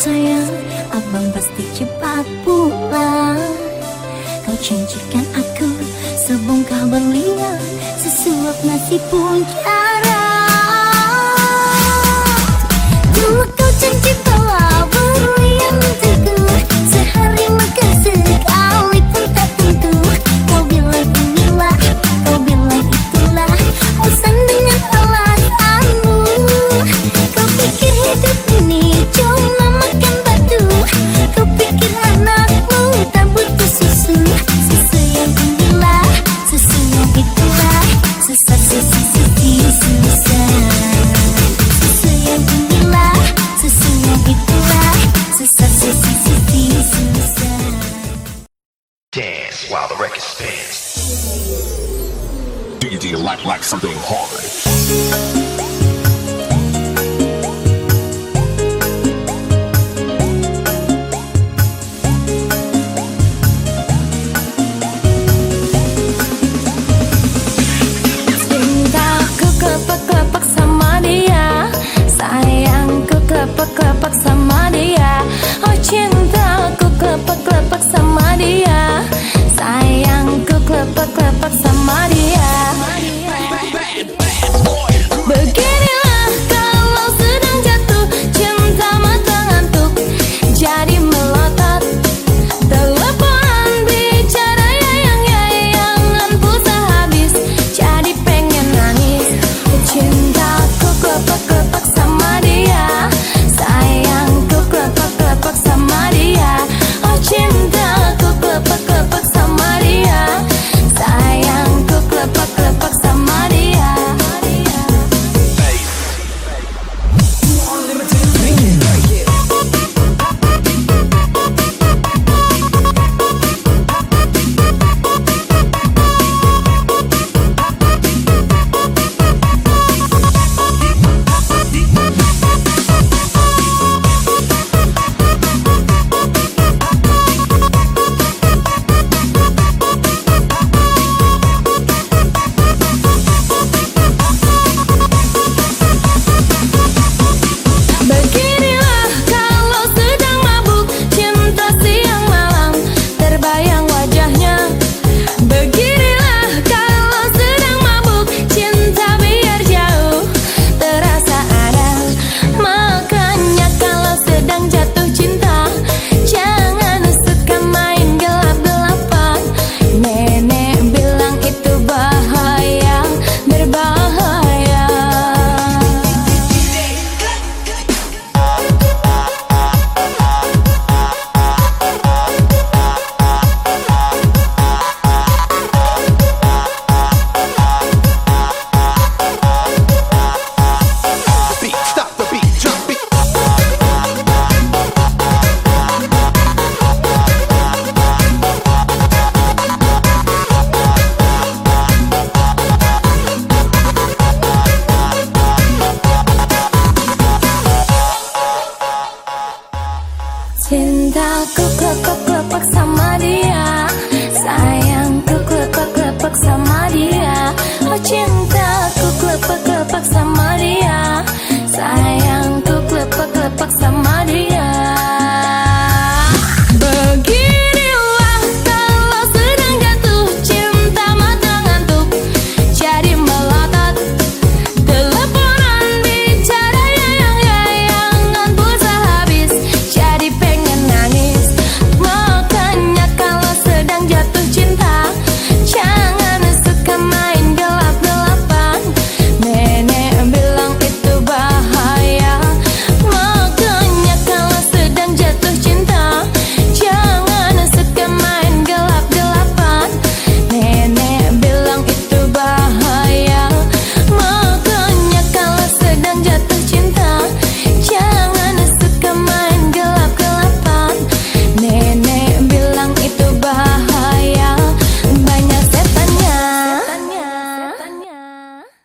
sayang Abang pasti cepat pulang Kau janjikan aku sebongkah berlian Sesuap nasi punya. like this? Do you, do you like like something hard?